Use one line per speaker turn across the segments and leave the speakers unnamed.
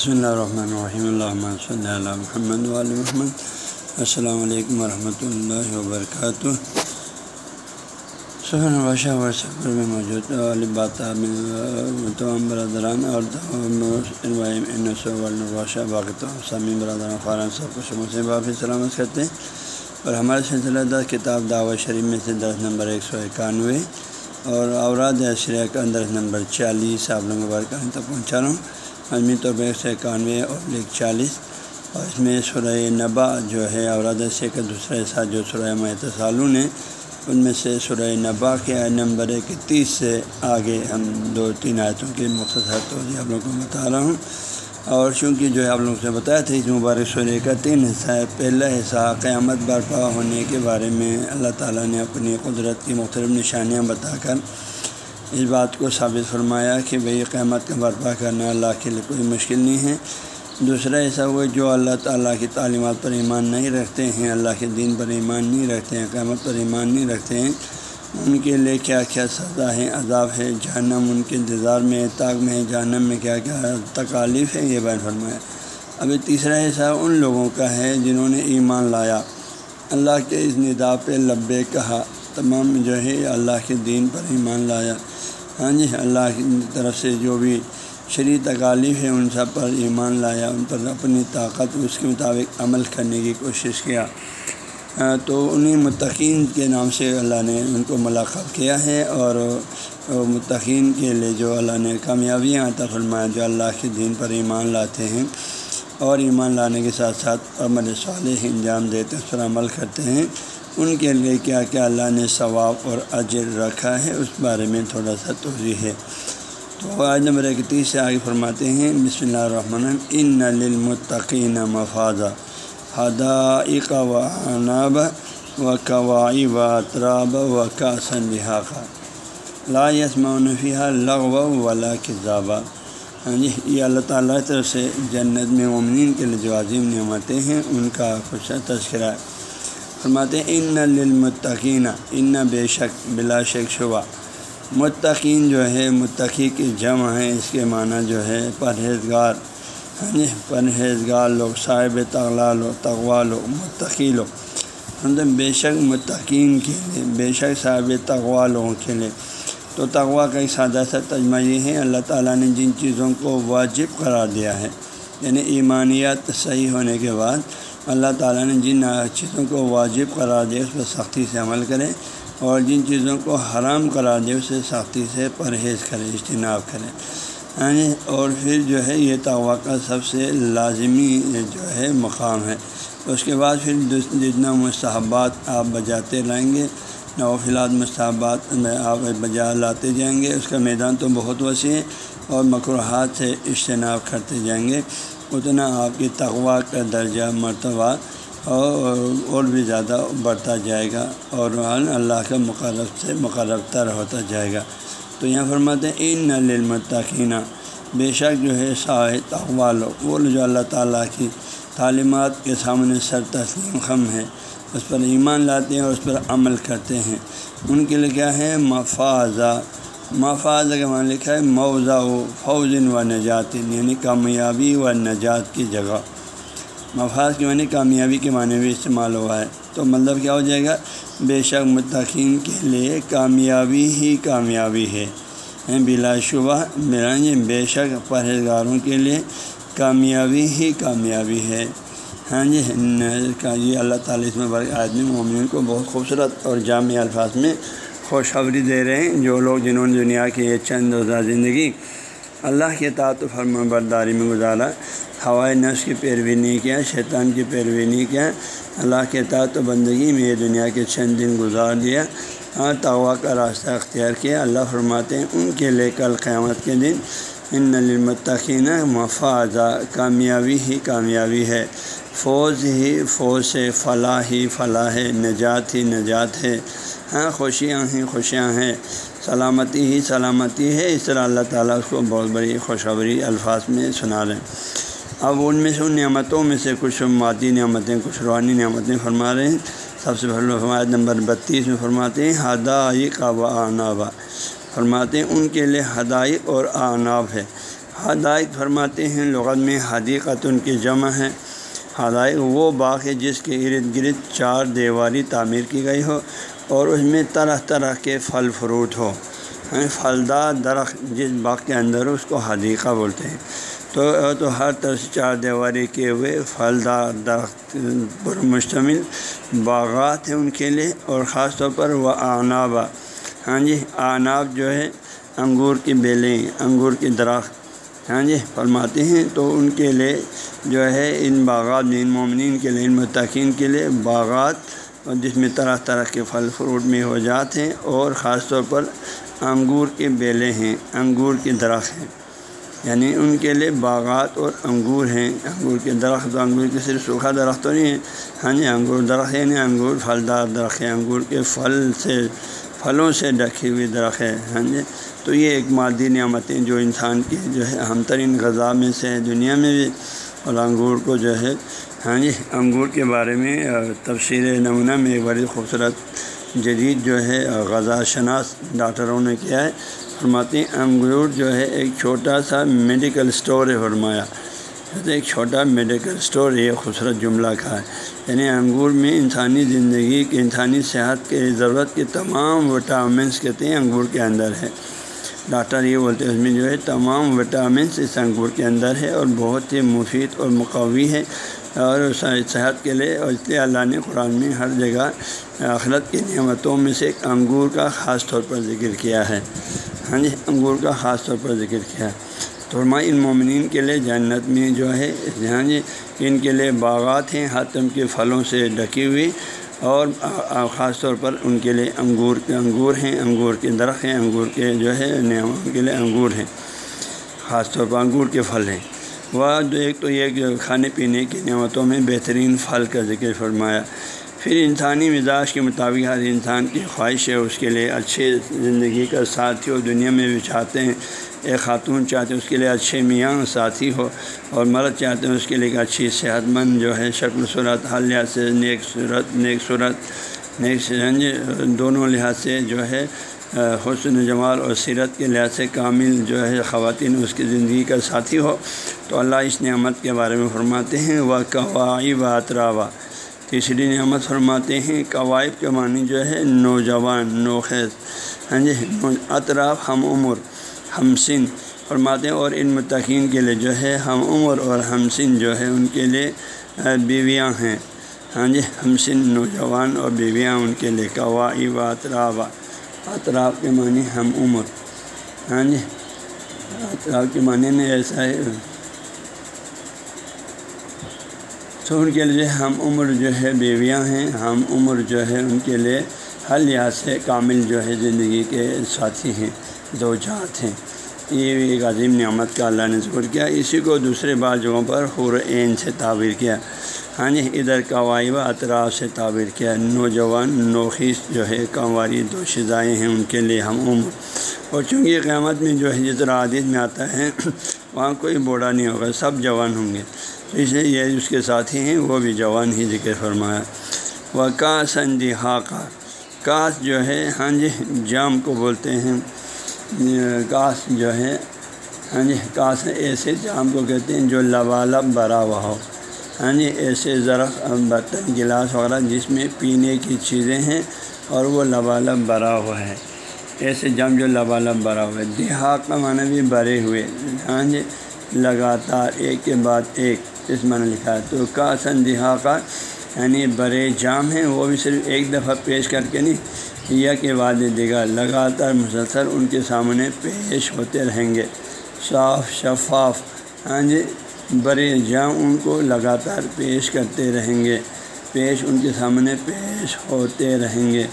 بسم اللہ الرحمن الرحیم اللہ صلی اللہ محمد علیہ محمد السلام علیکم ورحمۃ اللہ وبرکاتہ سہن بادشاہ ورثہ میں موجود تمام برادران اور بادشاہ باقی تمام سامی برادران خاران سب کو شمو سے بافی سلامت کرتے ہیں۔ اور ہمارے سلسلہ دس کتاب دعوت شریف میں سے درس نمبر ایک سو اکانوے اور اوراد اشریہ کا درس نمبر چالیس آپ لوگوں کو برکان تک پہنچا رہا ہوں۔ عالمی طور پر ایک سو اکانوے اور ایک چالیس اور اس میں سورہ نبا جو ہے اوراد سے کا دوسرا حصہ جو سورہ معت سالون ہے، ان میں سے سورہ نبا کے آئے نمبر ایک تیس سے آگے ہم دو تین آیتوں کے مختصر توضیع آپ لوگوں کو بتا رہا ہوں۔ اور چونکہ جو ہے آپ لوگوں سے بتایا تھا، اس مبارک سورہ کا تین حصہ ہے، پہلا حصہ قیامت برپا ہونے کے بارے میں اللہ تعالیٰ نے اپنی قدرت کی مختلف نشانیاں بتا کر اس بات کو ثابت فرمایا کہ بھئی قیامت کا برپا کرنا اللہ کے لیے کوئی مشکل نہیں ہے۔ دوسرا ایسا ہوا جو اللہ تعالیٰ کی تعلیمات پر ایمان نہیں رکھتے ہیں، اللہ کے دین پر ایمان نہیں رکھتے ہیں، قیامت پر ایمان نہیں رکھتے ہیں۔ ان کے لیے کیا کیا سزا ہے، عذاب ہے، جہنم ان کے انتظار میں تاغ میں ہے، جہنم میں کیا کیا تکالیف ہے، یہ بیان فرمایا۔ ابھی تیسرا حصہ ان لوگوں کا ہے جنہوں نے ایمان لایا۔ اللہ کے اس ندا پہ لبے کہا۔ تمام جو ہے اللہ کے دین پر ایمان لایا۔ ہاں جی اللہ کی طرف سے جو بھی شرع تکالیف ہے، ان سب پر ایمان لایا، ان پر اپنی طاقت، اس کے مطابق عمل کرنے کی کوشش کیا۔ تو انہیں متقین کے نام سے اللہ نے ان کو ملاقات کیا ہے اور متقین کے لیے جو اللہ نے کامیابیاں عطا فرمایا جو اللہ کے دین پر ایمان لاتے ہیں اور ایمان لانے کے ساتھ ساتھ عمل صالح انجام دیتے اس پر عمل کرتے ہیں۔ ان کے لیے کیا کیا اللہ نے ثواب اور اجر رکھا ہے، اس بارے میں تھوڑا سا توضیع ہے۔ تو آج نمبر اکتیس سے آگے فرماتے ہیں، بسم اللہ الرحمن ان للمتقین مفاذہ حدائق و عناب و قوائی و اطراب و کا لحاقہ لا یسما فیحہ لغو ولا کذابہ ہاں جی یہ اللہ تعالیٰ کی طرف سے جنت میں مومنین کے لیے جو عظیم نعمتیں ہیں، ان کا خوش تذکرہ ہے۔ فرماتے ہیں ان للمتقین ان بے شک، بلا شک شبہ۔ متقین جو ہے، متقی کی جمع ہے، اس کے معنی جو ہے، پرہیزگار۔ ہاں جی پرہیزگار لوگ، صاحب تغلا لو تغوا لو متقی لوگ۔ مطلب بے شک متقین کے لیے، بے شک صاحب تغوا لوگوں کے لیے۔ تو تغوا کا ایک سادہ سا تجمہ یہ ہے، اللہ تعالیٰ نے جن چیزوں کو واجب قرار دیا ہے یعنی ایمانیات صحیح ہونے کے بعد اللہ تعالیٰ نے جن چیزوں کو واجب قرار دیا اس پر سختی سے عمل کریں اور جن چیزوں کو حرام قرار دے اسے سختی سے پرہیز کرے، اجتناب کرے۔ یعنی اور پھر جو ہے یہ تغوا کا سب سے لازمی جو ہے مقام ہے۔ اس کے بعد پھر جتنا مستحبات آپ بجاتے رہیں گے نوفلات مستحبات آپ بجا لاتے جائیں گے۔ اس کا میدان تو بہت وسیع ہے اور مقروحات سے اجتناب کرتے جائیں گے۔ اتنا آپ کی تغوا کا درجہ مرتبہ اور اور بھی زیادہ بڑھتا جائے گا اور اللہ کے مقرب سے مقرب تر ہوتا جائے گا۔ تو یہاں فرماتے ہیں، ان للمتقینہ بے شک جو ہے شاہ تغوا وہ جو اللہ تعالیٰ کی تعلیمات کے سامنے سر تسلیم خم ہے، اس پر ایمان لاتے ہیں اور اس پر عمل کرتے ہیں۔ ان کے لیے کیا ہے؟ مفاذہ مفاذ کا معنی لکھا ہے موضع و فوزن و نجات یعنی کامیابی و نجات کی جگہ۔ مفاذ کے معنی کامیابی کے معنی بھی استعمال ہوا ہے۔ تو مطلب کیا ہو جائے گا؟ بے شک متقین کے لیے کامیابی ہی کامیابی ہے۔ یعنی بلا شبہ میرا جی، بے شک پرہیزگاروں کے لیے کامیابی ہی کامیابی ہے۔ ہاں جی یہ اللہ تعالیٰ اس میں آدمی مومن کو بہت خوبصورت اور جامع الفاظ میں خوشخبری دے رہے ہیں جو لوگ جنہوں نے دنیا کی یہ چند روزہ زندگی اللہ کے تعت و فرم برداری میں گزارا ہوائے نفس کی پیروی نہیں کیا، شیطان کی پیروی نہیں کیا۔ اللہ کے تعت و بندگی میں یہ دنیا کے چند دن گزار دیا۔ ہاں توا کا راستہ اختیار کیا۔ اللہ فرماتے ہیں، ان کے لے کل قیامت کے دن ان نلمتقین مفاذہ کامیابی ہی کامیابی ہے۔ فوج ہی فوج سے فلاح ہی فلاح ہے، نجات ہی نجات ہے۔ ہاں خوشیاں ہی خوشیاں ہیں۔ سلامتی ہی سلامتی ہے۔ اس طرح اللہ تعالیٰ اس کو بہت بڑی خوشخبری الفاظ میں سنا رہے ہیں۔ اب ان میں سے ان نعمتوں میں سے کچھ مادی نعمتیں، کچھ روحانی نعمتیں فرما رہے ہیں۔ سب سے پہلے فرمایت نمبر بتیس میں فرماتے ہیں، ہدایق و آنابا۔ فرماتے ہیں، ان کے لیے ہدایق اور آناب ہے۔ حدائق فرماتے ہیں، لغت میں حدیقت ان کی جمع ہے۔ حدائق وہ باغ ہے جس کے ارد گرد چار دیواری تعمیر کی گئی ہو اور اس میں طرح طرح کے پھل فروٹ ہو۔ یعنی پھلدار درخت جس باغ کے اندر ہو اس کو حدیقہ بولتے ہیں۔ تو تو ہر طرح سے چار دیواری کیے ہوئے پھلدار درخت پر مشتمل باغات ہیں ان کے لیے اور خاص طور پر وہ آنابا ہاں جی آناب جو ہے، انگور کی بیلیں، انگور کی درخت ہاں جی فرماتے ہیں۔ تو ان کے لیے جو ہے، ان باغات میں ان مومنین کے لیے، ان متقین کے لیے باغات جس میں طرح طرح کے پھل، فروٹ میں ہو جاتے ہیں اور خاص طور پر انگور کے بیلیں ہیں، انگور کے درخت ہیں۔ یعنی ان کے لیے باغات اور انگور ہیں۔ انگور کے درخت انگور کے صرف سوکھا درخت تو نہیں ہے ہاں جی انگور درخت یعنی انگور پھلدار درخت ہے انگور کے پھل سے، پھلوں سے ڈھکی ہوئی درخت ہے ہاں جی تو یہ ایک مادی نعمتیں جو انسان کی جو ہے ہم ترین غذا میں سے دنیا میں بھی اور انگور کو جو ہے ہاں جی انگور کے بارے میں تفصیل نمونہ میں ایک بڑی خوبصورت جدید جو ہے غذا شناس ڈاکٹروں نے کیا ہے۔ فرماتے ہیں، انگور جو ہے ایک چھوٹا سا میڈیکل اسٹور ہے فرمایا۔ ایک چھوٹا میڈیکل اسٹور یہ خوبصورت جملہ کا ہے۔ یعنی انگور میں انسانی زندگی کی انسانی صحت کے ضرورت کے تمام وٹامنس کہتے ہیں انگور کے اندر ہے۔ ڈاکٹر یہ بولتے ہیں، اس میں جو ہے تمام وٹامنس اس انگور کے اندر ہے اور بہت ہی مفید اور مقوی ہے اور صحت کے لیے اور اس لیے اللہ نے قرآن میں ہر جگہ آخرت کی نعمتوں میں سے ایک انگور کا خاص طور پر ذکر کیا ہے۔ ہاں جی انگور کا خاص طور پر ذکر کیا۔ ہے تو ان مومنین کے لیے جنت میں جو ہے ہاں جی ان کے لیے باغات ہیں، ہر تم کے پھلوں سے ڈھکی ہوئی اور خاص طور پر ان کے لیے انگور کے انگور ہیں، انگور کے درخت ہیں، انگور کے جو ہے ان کے لیے انگور ہیں، خاص طور پر انگور کے پھل ہیں۔ وہ ایک تو یہ کھانے پینے کی نعمتوں میں بہترین پھل کا ذکر فرمایا۔ پھر انسانی مزاج کے مطابق ہر انسان کی خواہش ہے، اس کے لیے اچھے زندگی کا ساتھی ہو دنیا میں بھی چاہتے ہیں۔ ایک خاتون چاہتے ہیں اس کے لیے اچھے میاں ساتھی ہو اور مرد چاہتے ہیں اس کے لیے ایک اچھی صحت مند جو ہے، شکل صورت، ہر لحاظ سے نیک صورت نیک صورت، نیک دونوں لحاظ سے جو ہے حسن جمال اور سیرت کے لحاظ سے کامل جو ہے خواتین اس کی زندگی کا ساتھی ہو۔ تو اللہ اس نعمت کے بارے میں فرماتے ہیں وہ قوائی و اطراوا تیسری نعمت فرماتے ہیں قوائب کے معنی جو ہے، نوجوان، نوخیز۔ ہاں جی اطراف ہم عمر۔ ہم سن فرماتے ہیں، اور ان متقین کے لیے جو ہے، ہم عمر اور ہم سن جو ہے، ان کے لیے بیویاں ہیں۔ ہاں جی ہم سن نوجوان اور بیویاں ان کے لیے قوائی و اطراف۔ اطراف کے معنی ہم عمر۔ ہاں جی اطراف کے معنی میں ایسا ہے۔ تو ان کے لیے ہم عمر جو ہے، بیویاں ہیں۔ ہم عمر جو ہے، ان کے لیے ہر لحاظ سے کامل جو ہے، زندگی کے ساتھی ہیں۔ دو جات ہیں۔ یہ بھی ایک عظیم نعمت کا اللہ نے ذکر کیا۔ اسی کو دوسرے بعض جگہوں پر حور عین سے تعبیر کیا۔ ہاں جی ادھر قوائی و اطراف سے تعبیر کیا۔ نوجوان، نوخیس جو ہے کنواری دو شزائیں ہیں ان کے لیے ہم عمر۔ اور چونکہ قیامت میں جو ہے جس طرح عادت میں آتا ہے، وہاں کوئی بوڑھا نہیں ہوگا، سب جوان ہوں گے۔ اس لیے یہ اس کے ساتھی ہیں، وہ بھی جوان ہی ذکر فرمایا۔ وہ کا سنجی کاس جو ہے ہاں جی جام کو بولتے ہیں۔ کاس جو ہے ہاں جی کاس ایسے جام کو کہتے ہیں جو لبالب بھرا ہوا ہو۔ ہاں جی ایسے ذرخ برتن، گلاس وغیرہ جس میں پینے کی چیزیں ہیں اور وہ لبالب بھرا ہوا ہے۔ ایسے جام جو لبالب بھرا ہوا ہے۔ دیہات کا معنی بھی بھرے ہوئے۔ ہاں جی لگاتار ایک کے بعد ایک، اس معنی لکھا ہے۔ تو کاسن دیہا یعنی بڑے جام ہیں، وہ بھی صرف ایک دفعہ پیش کر کے نہیں یا کے بعد دیگر لگاتار مسلسل ان کے سامنے پیش ہوتے رہیں گے۔ صاف شفاف ہاں جی بڑے جام ان کو لگاتار پیش کرتے رہیں گے۔ پیش ان کے سامنے پیش ہوتے رہیں گے۔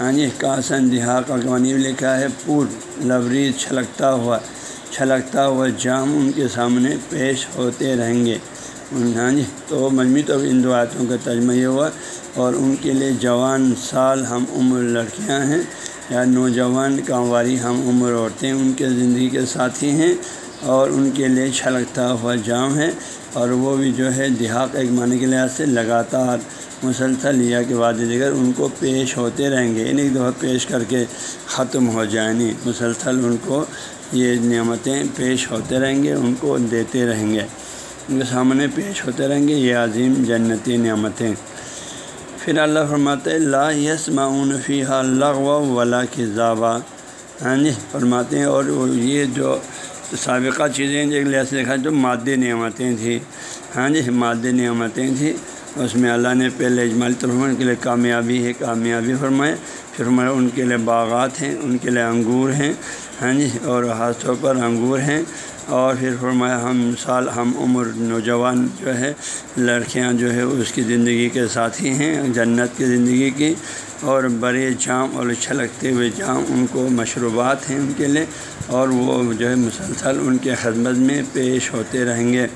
ہاں جی کاسن دہا کا بھی لکھا ہے، پور لبریز چھلکتا ہوا چھلکتا ہوا جام ان کے سامنے پیش ہوتے رہیں گے۔ ہاں جی تو مجموعی طور ان دو آیتوں کا ترجمہ یہ ہوا اور ان کے لیے جوان سال ہم عمر لڑکیاں ہیں، یا نوجوان کامواری ہم عمر عورتیں ان کے زندگی کے ساتھی ہیں اور ان کے لیے چھلکتا ہوا جام ہے۔ اور وہ بھی جو ہے دیہات ایک معنی کے لحاظ سے لگاتار مسلسل یا کے بعد دیگر ان کو پیش ہوتے رہیں گے یعنی ایک دفعہ پیش کر کے ختم ہو جائیں نہیں مسلسل ان کو یہ نعمتیں پیش ہوتے رہیں گے، ان کو دیتے رہیں گے۔ ان کے سامنے پیش ہوتے رہیں گے، یہ عظیم جنتی نعمتیں۔ پھر اللہ فرماتے لا یس معاون فی اللہ ولا کی ہاں جی فرماتے ہیں، اور یہ جو سابقہ چیزیں ایک لحاظ سے دیکھا جو مادی نعمتیں تھیں۔ ہاں جی مادی نعمتیں تھیں۔ اس میں اللہ نے پہلے اجمالی طور ان کے لیے کامیابی ہے، کامیابی فرمائے۔ پھر ہمارے ان کے لیے باغات ہیں، ان کے لیے انگور ہیں۔ ہاں جی اور خاص طور پر انگور ہیں۔ اور پھر فرمایا، ہم سال، ہم عمر نوجوان جو ہے، لڑکیاں جو ہے، اس کی زندگی کے ساتھی ہیں، جنت کی زندگی کی۔ اور بڑے جام اور چھلکتے ہوئے جام ان کو مشروبات ہیں ان کے لیے، اور وہ جو ہے، مسلسل ان کے خدمت میں پیش ہوتے رہیں گے۔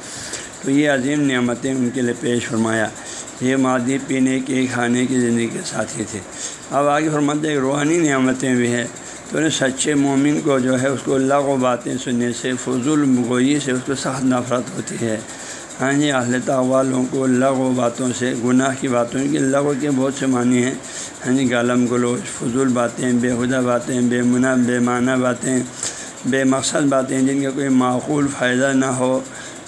تو یہ عظیم نعمتیں ان کے لیے پیش فرمایا۔ یہ مادی پینے کی، کھانے کی زندگی کے ساتھی تھے۔ اب آگے فرماتے ہیں روحانی نعمتیں بھی ہے تو سچے مومن کو جو ہے اس کو اللہ و باتیں سننے سے، فضول گوئی سے اس کو سخت نفرت ہوتی ہے۔ ہاں جی اہل والوں کو اللہ و باتوں سے، گناہ کی باتوں کی اللہ کے بہت سے معنی ہیں۔ ہاں جی غالم گلوچ، فضول باتیں بے باتیں، بے منع، بے معنی باتیں، بے مقصد باتیں جن کا کوئی معقول فائدہ نہ ہو۔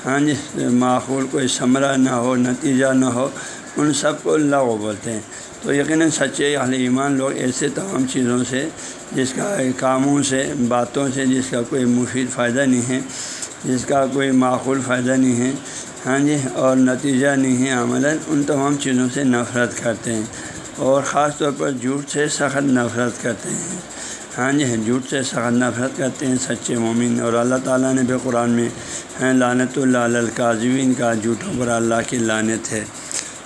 ہاں جی معقول کوئی ثمرہ نہ ہو، نتیجہ نہ ہو، ان سب کو اللہ بولتے ہیں۔ تو یقیناً سچے اہل ایمان لوگ ایسے تمام چیزوں سے، جس کا کاموں سے، باتوں سے، جس کا کوئی مفید فائدہ نہیں ہے، جس کا کوئی معقول فائدہ نہیں ہے ہاں جی اور نتیجہ نہیں ہے عملاً، ان تمام چیزوں سے نفرت کرتے ہیں، اور خاص طور پر جھوٹ سے سخت نفرت کرتے ہیں۔ ہاں جی جھوٹ سے سخت نفرت کرتے ہیں سچے مومن، اور اللہ تعالیٰ نے بے قرآن میں ہیں لانت اللہ القاضوین کا جھوٹوں پر اللہ کی لانت ہے۔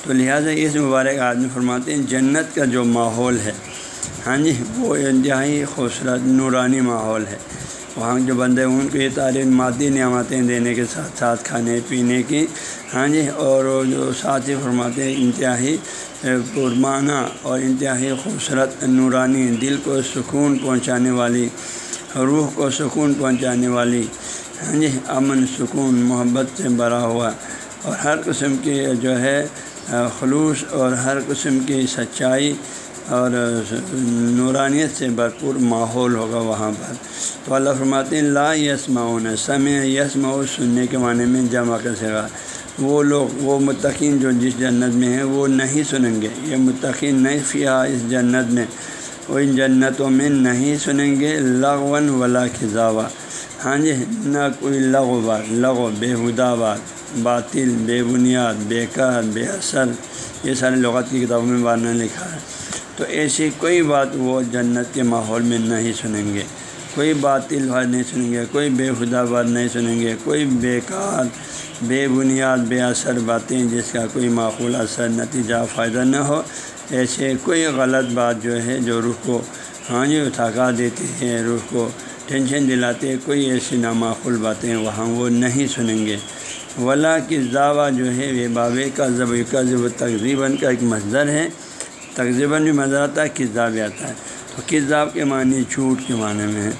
تو لہٰذا اس مبارک آدمی فرماتے ہیں، جنت کا جو ماحول ہے ہاں جی وہ انتہائی خوبصورت، نورانی ماحول ہے۔ وہاں جو بندے، ان کو یہ تعلیم، مادی نعمتیں دینے کے ساتھ ساتھ کھانے، پینے کی ہاں جی اور جو ساتھ ہی فرماتے ہیں، انتہائی پرمانہ اور انتہائی خوبصورت، نورانی، دل کو سکون پہنچانے والی، روح کو سکون پہنچانے والی ہاں جی امن، سکون، محبت سے بھرا ہوا، اور ہر قسم کی جو ہے خلوص اور ہر قسم کی سچائی اور نورانیت سے بھرپور ماحول ہوگا وہاں پر۔ تو اللہ فرماتے ہیں، لا یسمعون سمع، یسمع سننے کے معنی میں جمع کر سکا۔ وہ لوگ، وہ متقین جو جس جنت میں ہیں، وہ نہیں سنیں گے۔ یہ متقین نہیں فیا اس جنت میں۔ وہ ان جنتوں میں نہیں سنیں گے لغون ولا خزاوا ہاں جی نہ کوئی لغو بات لغو بے بات باطل، بے بنیاد، بے کار، بے اثر یہ سارے لغت کی کتابوں میں بارنا لکھا ہے۔ تو ایسی کوئی بات وہ جنت کے ماحول میں نہیں سنیں گے۔ کوئی باطل بات نہیں سنیں گے، کوئی بے خدا بات نہیں سنیں گے، کوئی بیکار بے بنیاد، بے اثر باتیں جس کا کوئی معقول اثر، نتیجہ، فائدہ نہ ہو۔ ایسے کوئی غلط بات جو ہے جو روح کو ہاں جی تھکا دیتی ہے روح کو ٹینشن دلاتے کوئی ایسی نامعقول باتیں وہاں وہ نہیں سنیں گے۔ ولا کی ضاوہ جو ہے یہ بابے کا ضب کا ضب تقریباً کا ایک مظر ہے۔ تقریباً بھی مزہ آتا ہے کذاب آتا ہے۔ تو کذاب کے معنی جھوٹ کے معنی میں ہے۔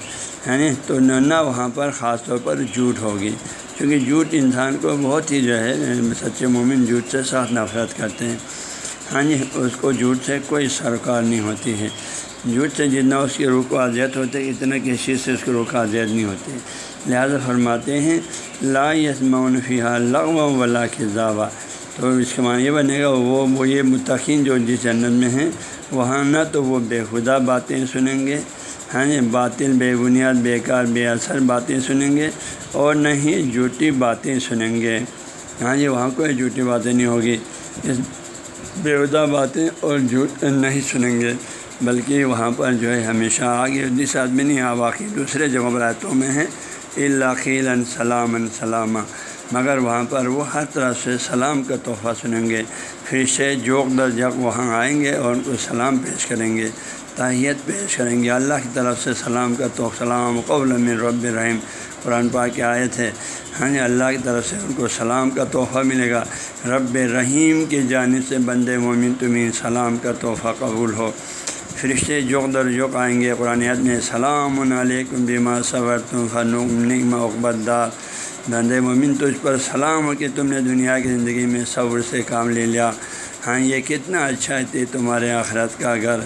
یعنی تو نہ وہاں پر خاص طور پر جھوٹ ہوگی۔ کیونکہ جھوٹ انسان کو بہت ہی جو ہے، سچے مومن جھوٹ سے ساتھ نفرت کرتے ہیں۔ ہاں جی اس کو جھوٹ سے کوئی سرکار نہیں ہوتی ہے۔ جھوٹ سے جتنا اس کی روح کو اذیت ہوتے اتنا کسی سے اس کی روح کو اذیت نہیں ہوتی۔ لہٰذا فرماتے ہیں، لا یسمعون فیحہ لغو ولا کے تو اس کے معنی یہ بنے گا، وہ وہ یہ متقین جو جس جنت میں ہیں، وہاں نہ تو وہ بے خدا باتیں سنیں گے ہاں جی باطل، بے بنیاد، بے کار، بے اثر باتیں سنیں گے، اور نہ ہی جھوٹی باتیں سنیں گے۔ ہاں جی وہاں کوئی جھوٹی باتیں نہیں ہوگی۔ اس بےحدہ باتیں اور جھوٹ نہیں سنیں گے، بلکہ وہاں پر جو ہے ہمیشہ آگے، جس آدمی نہیں آ واقعی دوسرے جگہوں پر آیتوں میں ہیں۔ خیل سلام سلامہ مگر وہاں پر وہ ہر طرح سے سلام کا تحفہ سنیں گے۔ پھر سے جوک در جگ وہاں آئیں گے اور ان کو سلام پیش کریں گے تاہیت پیش کریں گے۔ اللہ کی طرف سے سلام کا تو سلام قبل من رب الرحیم۔ قرآن پاک کی آیت ہے ہاں جی، اللہ کی طرف سے ان کو سلام کا تحفہ ملے گا۔ رب رحیم کی جانب سے بند مومن تمہیں سلام کا تحفہ قبول ہو۔ فرشتے جوک در جوک آئیں گے۔ قرآن میں سلام علیکم بیما صبر تم فنوم اقبت دار۔ بند مومن، تجھ پر سلام ہو کہ تم نے دنیا کی زندگی میں صبر سے کام لے لیا۔ ہاں یہ کتنا اچھا ہے تمہارے آخرت کا گھر۔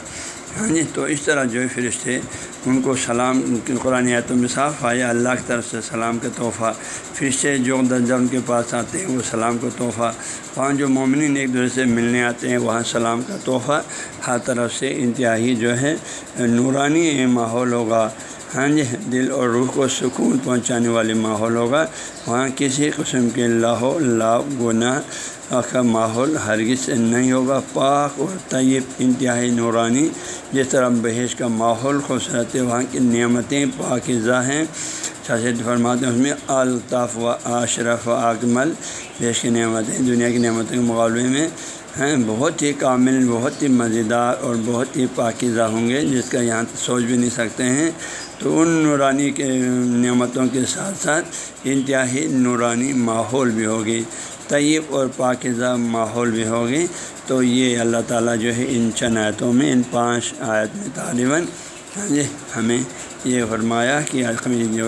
ہاں جی تو اس طرح جو فرشتے ان کو سلام قرآن میں صاف آیا اللہ کی طرف سے سلام کا تحفہ۔ پھر سے جو درجہ ان کے پاس آتے ہیں، وہ سلام کا تحفہ۔ وہاں جو مومنین ایک دوسرے سے ملنے آتے ہیں، وہاں سلام کا تحفہ۔ ہر طرف سے انتہائی جو ہے، نورانی ماحول ہوگا۔ ہاں جی دل اور روح کو سکون پہنچانے والے ماحول ہوگا۔ وہاں کسی قسم کے لاہو لا گناہ کا ماحول ہرگز نہیں ہوگا۔ پاک اور طیب انتہائی نورانی، جس طرح بحث کا ماحول، خوبصورت ہے وہاں کی نعمتیں پاکزہ ہیں۔ شاشد فرماتے ہیں اس میں الطاف و اشرف و اکمل دیش کی نعمتیں، دنیا کی نعمتوں کے مقابلے میں ہیں۔ بہت ہی کامل، بہت ہی مزیدار اور بہت ہی پاکیزہ ہوں گے، جس کا یہاں سوچ بھی نہیں سکتے ہیں۔ تو ان نورانی کے نعمتوں کے ساتھ ساتھ انتہائی نورانی ماحول بھی ہوگی۔ طیب اور پاکزہ ماحول بھی ہوگی۔ تو یہ اللہ تعالیٰ جو ہے ان چند آیتوں میں، ان پانچ آیت میں طالباً ہاں جی ہمیں یہ فرمایا کہ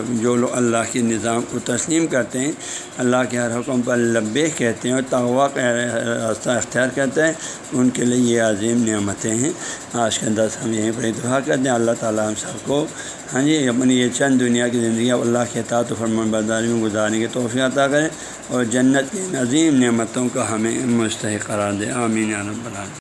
جو لوگ اللہ کے نظام کو تسلیم کرتے ہیں، اللہ کے ہر حکم پر لبے کہتے ہیں اور تغوا کا راستہ اختیار کرتے ہیں، ان کے لیے یہ عظیم نعمتیں ہیں۔ آج کے دس ہم یہیں پر اتفاق کرتے ہیں۔ اللہ تعالیٰ ہم سب کو ہاں جی اپنی یہ چند دنیا کی زندگی اللہ کے اطاعت و فرمان برداری میں گزارنے کے توفیع عطا کریں اور جنت کی عظیم نعمتوں کا ہمیں مستحق قرار دے آمین رب العالمین۔